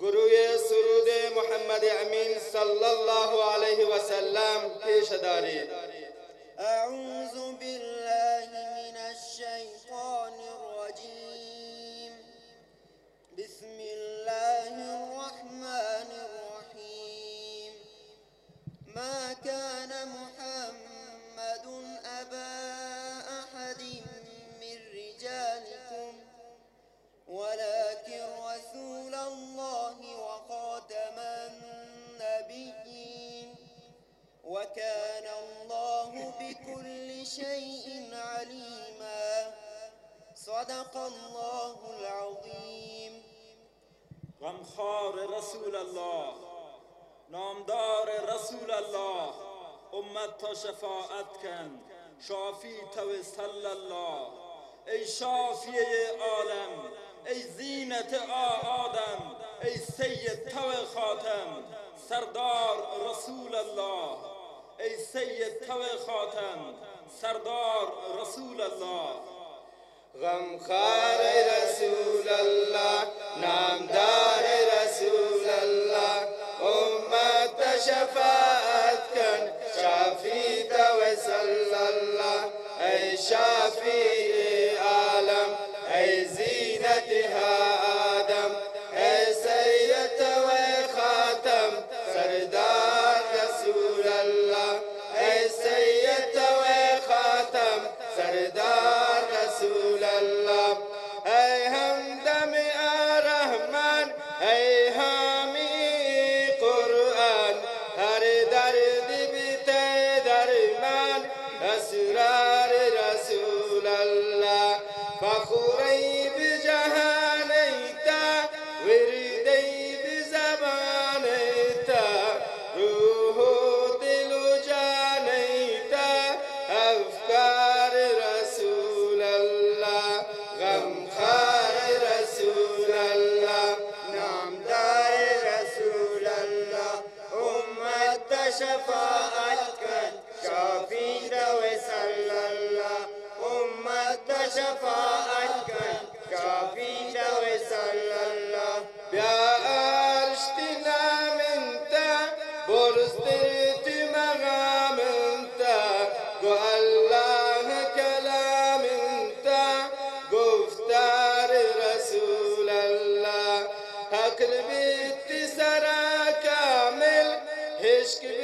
گروه سرود محمد امین صلی الله علیه و سلم پیش دارید أعوذ بالله صدق الله العظيم. غمخار رسول الله نامدار رسول الله امت تا شفاعت کن شافی تو صل الله. ای شافی عالم ای زینت آ آدم ای سید تو خاتم سردار رسول الله. ای سید تو خاتم سردار رسول الله. غمخار رسول الله نامدار رسول الله. امت شفاعت کن شافی تو الله. ای شافی Biscuit.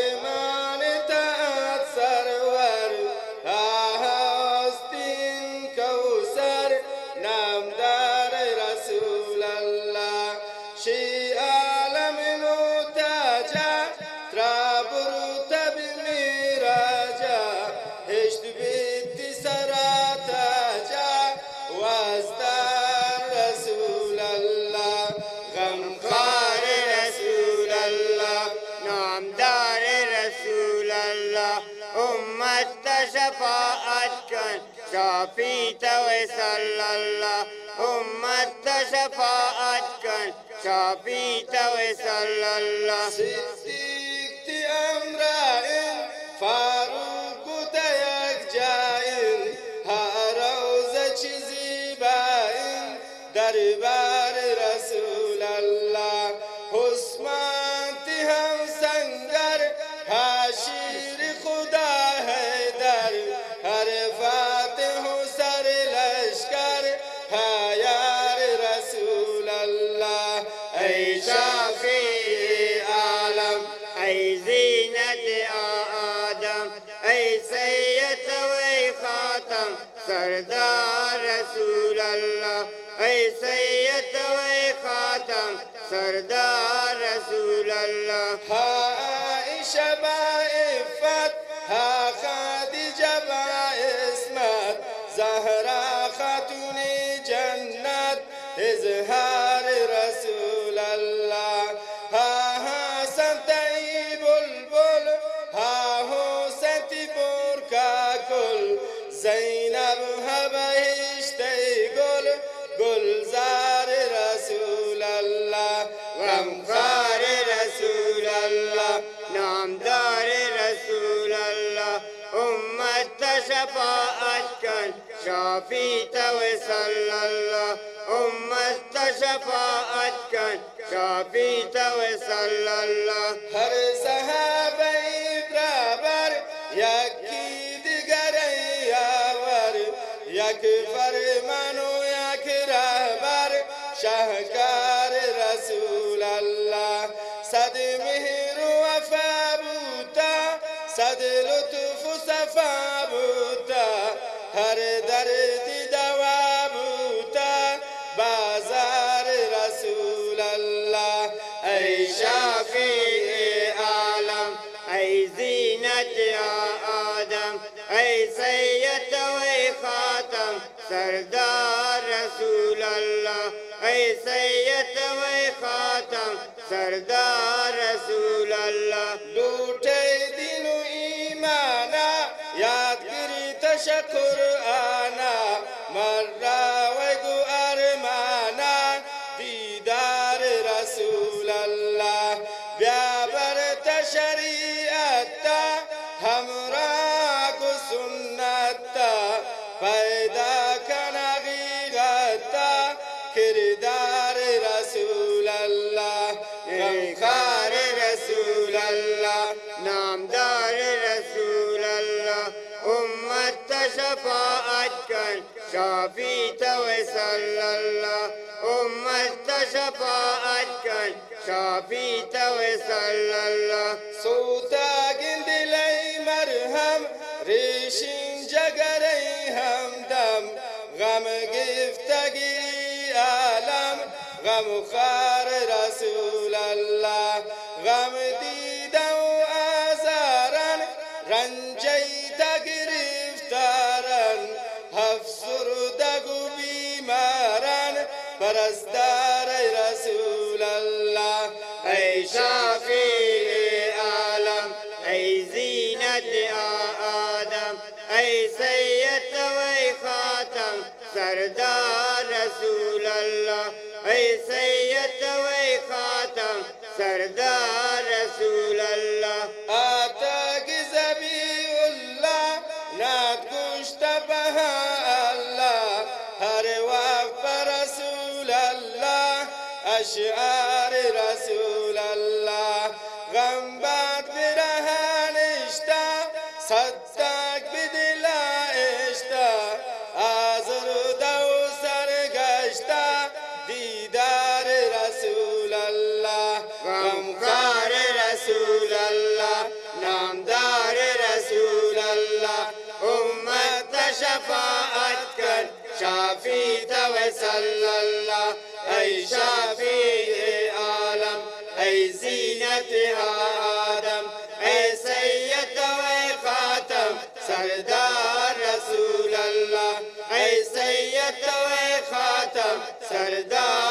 Amen. كان شافيت وصلى الله أمة شفاعت كان شافيت وصلى الله صديقت أمرأ فاروق تيك جائن ها روزة زيبائن دربار رسول الله. سردار رسول الله. ها شباب نامدار رسول الله. أمت شفاعت کن شافی تو صلی الله. أمت شفاعت کن شافی تو صلی الله. هر صحابه برابر یکی دیگر یاور یک فرد هر درتي دوابو تا بازار رسول الله. اي شافي آلام اي زينة يا آدم اي سياتا وي فاطم سردار رسول الله. اي سيد وي خاتم سردار رسول الله. دور شکر من را ویگو ارمانا دیدار رسول الله. بیا بر تشریعت همراه کو سنت پیدا کن حقیقت کردار رسول الله. غمخوار رسول شافيت وسلى الله. أمة شفاعتك شافيت وسلى الله. صوتا صوتك لي مرهم ريشين هم دم. غم قفتقي آلم. غم خار رسول الله. غم دي أي زينة آدم أي سيد وي خاتم سردار رسول الله. أي سيد وي خاتم سردار رسول الله. آتاك زبي الله لا تشتبه الله. هر وقت رسول الله أشعار شفيت وسلى الله. أي شفيع عالم أي زينتها آدم. أي سيد وخاتم. سردار رسول الله. أي سيد وخاتم. سردار